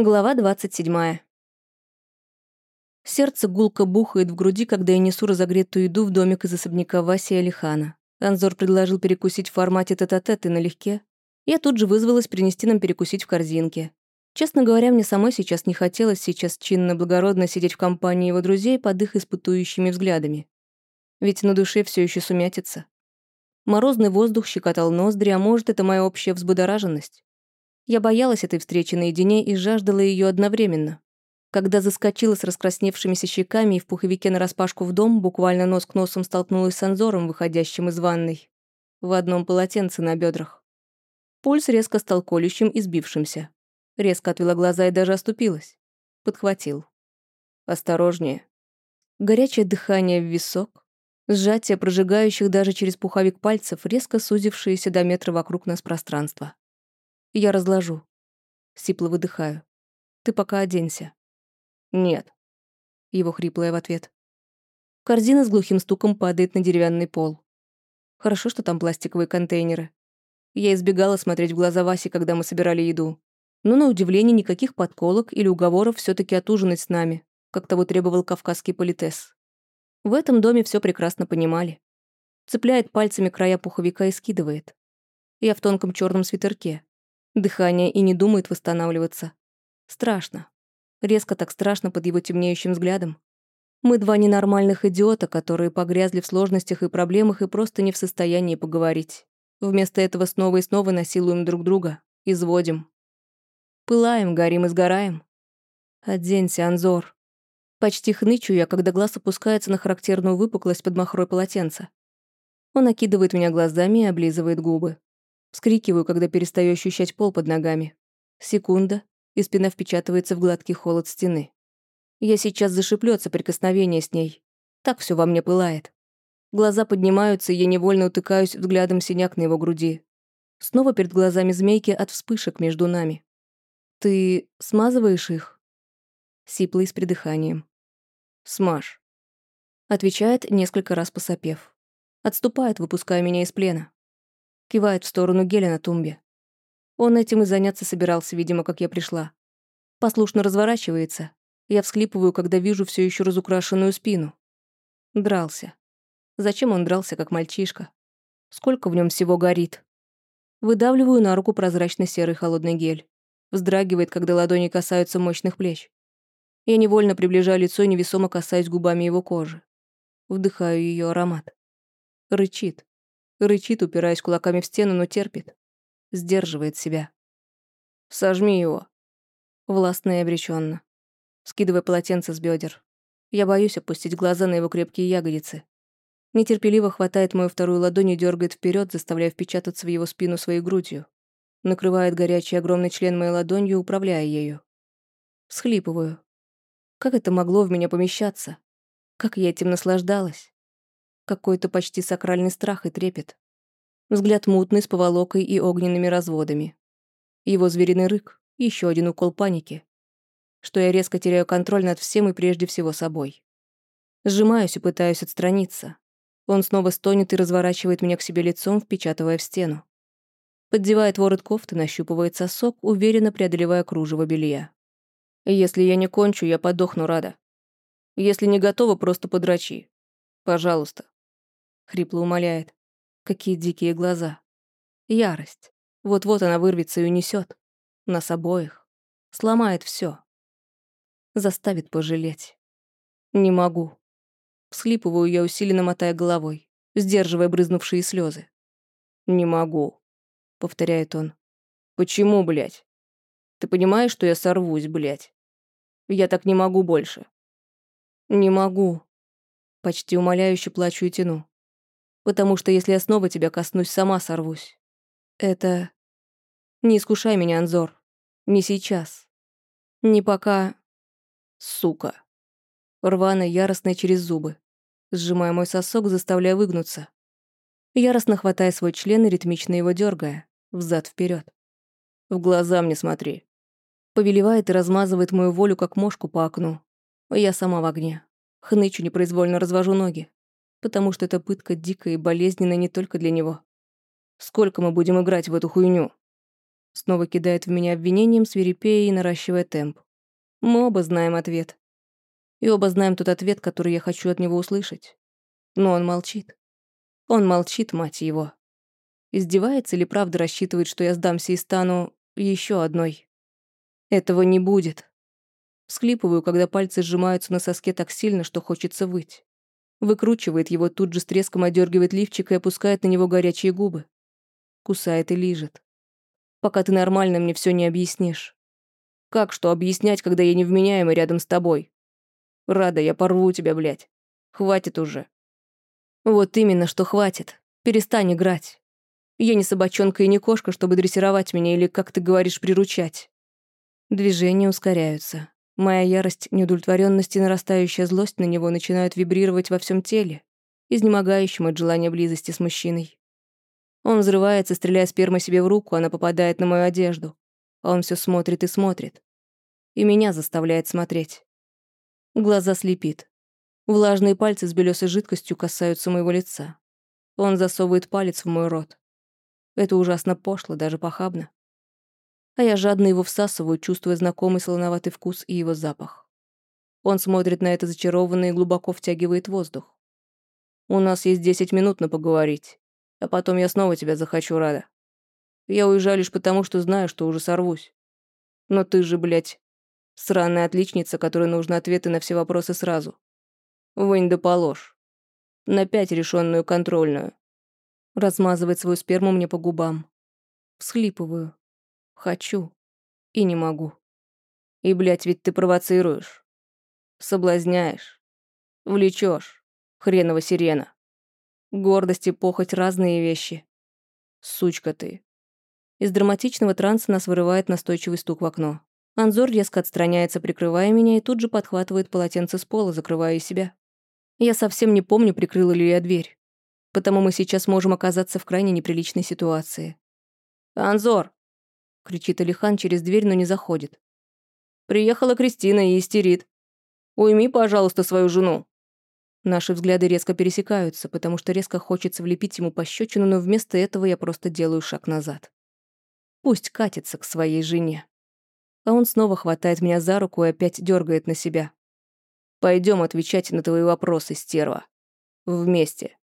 Глава 27. Сердце гулко бухает в груди, когда я несу разогретую еду в домик из особняка Васи и Алихана. Анзор предложил перекусить в формате тет-а-тет и налегке. Я тут же вызвалась принести нам перекусить в корзинке. Честно говоря, мне самой сейчас не хотелось сейчас чинно-благородно сидеть в компании его друзей под их испытующими взглядами. Ведь на душе все еще сумятится. Морозный воздух щекотал ноздри, а может, это моя общая взбудораженность. Я боялась этой встречи наедине и жаждала ее одновременно. Когда заскочила с раскрасневшимися щеками и в пуховике нараспашку в дом, буквально нос к носом столкнулась с Анзором, выходящим из ванной. В одном полотенце на бедрах. Пульс резко стал колющим и сбившимся. Резко отвела глаза и даже оступилась. Подхватил. «Осторожнее». Горячее дыхание в висок, сжатие прожигающих даже через пуховик пальцев, резко сузившиеся до метра вокруг нас пространство. Я разложу. Сипло выдыхаю. Ты пока оденься. Нет. Его хриплое в ответ. Корзина с глухим стуком падает на деревянный пол. Хорошо, что там пластиковые контейнеры. Я избегала смотреть в глаза Васи, когда мы собирали еду. Но на удивление никаких подколок или уговоров все таки отужинать с нами, как того требовал кавказский политес. В этом доме все прекрасно понимали. Цепляет пальцами края пуховика и скидывает. Я в тонком черном свитерке. Дыхание и не думает восстанавливаться. Страшно. Резко так страшно под его темнеющим взглядом. Мы два ненормальных идиота, которые погрязли в сложностях и проблемах и просто не в состоянии поговорить. Вместо этого снова и снова насилуем друг друга, изводим. Пылаем, горим и сгораем. Оденься, Анзор. Почти хнычу я, когда глаз опускается на характерную выпуклость под махрой полотенца. Он окидывает меня глазами и облизывает губы. Вскрикиваю, когда перестаю ощущать пол под ногами. Секунда, и спина впечатывается в гладкий холод стены. Я сейчас зашиплю от соприкосновения с ней. Так все во мне пылает. Глаза поднимаются, и я невольно утыкаюсь взглядом синяк на его груди. Снова перед глазами змейки от вспышек между нами. «Ты смазываешь их?» Сиплый с придыханием. «Смажь», — отвечает, несколько раз посопев. Отступает, выпуская меня из плена. Кивает в сторону геля на тумбе. Он этим и заняться собирался, видимо, как я пришла. Послушно разворачивается. Я всхлипываю, когда вижу все еще разукрашенную спину. Дрался. Зачем он дрался, как мальчишка? Сколько в нем всего горит? Выдавливаю на руку прозрачно-серый холодный гель. Вздрагивает, когда ладони касаются мощных плеч. Я невольно приближаю лицо и невесомо касаюсь губами его кожи. Вдыхаю ее аромат. Рычит. Рычит, упираясь кулаками в стену, но терпит. Сдерживает себя. «Сожми его». Властно и обреченно. Скидывая полотенце с бедер. Я боюсь опустить глаза на его крепкие ягодицы. Нетерпеливо хватает мою вторую ладонь и дергает вперед, заставляя впечататься в его спину своей грудью. Накрывает горячий огромный член моей ладонью, управляя ею. Всхлипываю. Как это могло в меня помещаться? Как я этим наслаждалась? Какой-то почти сакральный страх и трепет. Взгляд мутный, с поволокой и огненными разводами. Его звериный рык, еще один укол паники. Что я резко теряю контроль над всем и прежде всего собой. Сжимаюсь и пытаюсь отстраниться. Он снова стонет и разворачивает меня к себе лицом, впечатывая в стену. Поддевает ворот кофты, нащупывает сосок, уверенно преодолевая кружево белья. «Если я не кончу, я подохну рада. Если не готова, просто подрачи. Пожалуйста, Хрипло умоляет. Какие дикие глаза. Ярость. Вот-вот она вырвется и унесет. Нас обоих. Сломает все. Заставит пожалеть. Не могу. Всхлипываю я, усиленно мотая головой, сдерживая брызнувшие слезы. «Не могу», — повторяет он. «Почему, блядь? Ты понимаешь, что я сорвусь, блядь? Я так не могу больше». «Не могу». Почти умоляюще плачу и тяну потому что если я снова тебя коснусь, сама сорвусь. Это... Не искушай меня, Анзор. Не сейчас. Не пока... Сука. Рвано, яростно через зубы. Сжимая мой сосок, заставляя выгнуться. Яростно хватая свой член и ритмично его дергая, взад вперед. В глаза мне смотри. Повелевает и размазывает мою волю, как мошку по окну. Я сама в огне. Хнычу, непроизвольно развожу ноги потому что эта пытка дикая и болезненная не только для него. Сколько мы будем играть в эту хуйню? Снова кидает в меня обвинением, свирепея и наращивая темп. Мы оба знаем ответ. И оба знаем тот ответ, который я хочу от него услышать. Но он молчит. Он молчит, мать его. Издевается или правда рассчитывает, что я сдамся и стану еще одной? Этого не будет. Всхлипываю, когда пальцы сжимаются на соске так сильно, что хочется выть. Выкручивает его, тут же с треском одергивает лифчик и опускает на него горячие губы. Кусает и лижет. Пока ты нормально мне все не объяснишь. Как что объяснять, когда я невменяемый рядом с тобой? Рада, я порву тебя, блядь. Хватит уже. Вот именно, что хватит. Перестань играть. Я не собачонка и не кошка, чтобы дрессировать меня или, как ты говоришь, приручать. Движения ускоряются. Моя ярость, неудовлетворенность и нарастающая злость на него начинают вибрировать во всем теле, изнемогающим от желания близости с мужчиной. Он взрывается, стреляя спермой себе в руку, она попадает на мою одежду. А он все смотрит и смотрит. И меня заставляет смотреть. Глаза слепит. Влажные пальцы с белесой жидкостью касаются моего лица. Он засовывает палец в мой рот. Это ужасно пошло, даже похабно. А я жадно его всасываю, чувствуя знакомый солоноватый вкус и его запах. Он смотрит на это зачарованно и глубоко втягивает воздух. «У нас есть десять минут на поговорить, а потом я снова тебя захочу, Рада. Я уезжаю лишь потому, что знаю, что уже сорвусь. Но ты же, блядь, сраная отличница, которой нужны ответы на все вопросы сразу. Вынь да положь. На пять решенную контрольную. Размазывает свою сперму мне по губам. Всхлипываю. Хочу. И не могу. И, блядь, ведь ты провоцируешь. Соблазняешь. Влечешь. Хренова сирена. Гордость и похоть — разные вещи. Сучка ты. Из драматичного транса нас вырывает настойчивый стук в окно. Анзор резко отстраняется, прикрывая меня, и тут же подхватывает полотенце с пола, закрывая себя. Я совсем не помню, прикрыла ли я дверь. Потому мы сейчас можем оказаться в крайне неприличной ситуации. «Анзор!» Кричит Алихан через дверь, но не заходит. «Приехала Кристина и истерит. Уйми, пожалуйста, свою жену». Наши взгляды резко пересекаются, потому что резко хочется влепить ему пощечину, но вместо этого я просто делаю шаг назад. Пусть катится к своей жене. А он снова хватает меня за руку и опять дергает на себя. Пойдем отвечать на твои вопросы, стерва. Вместе.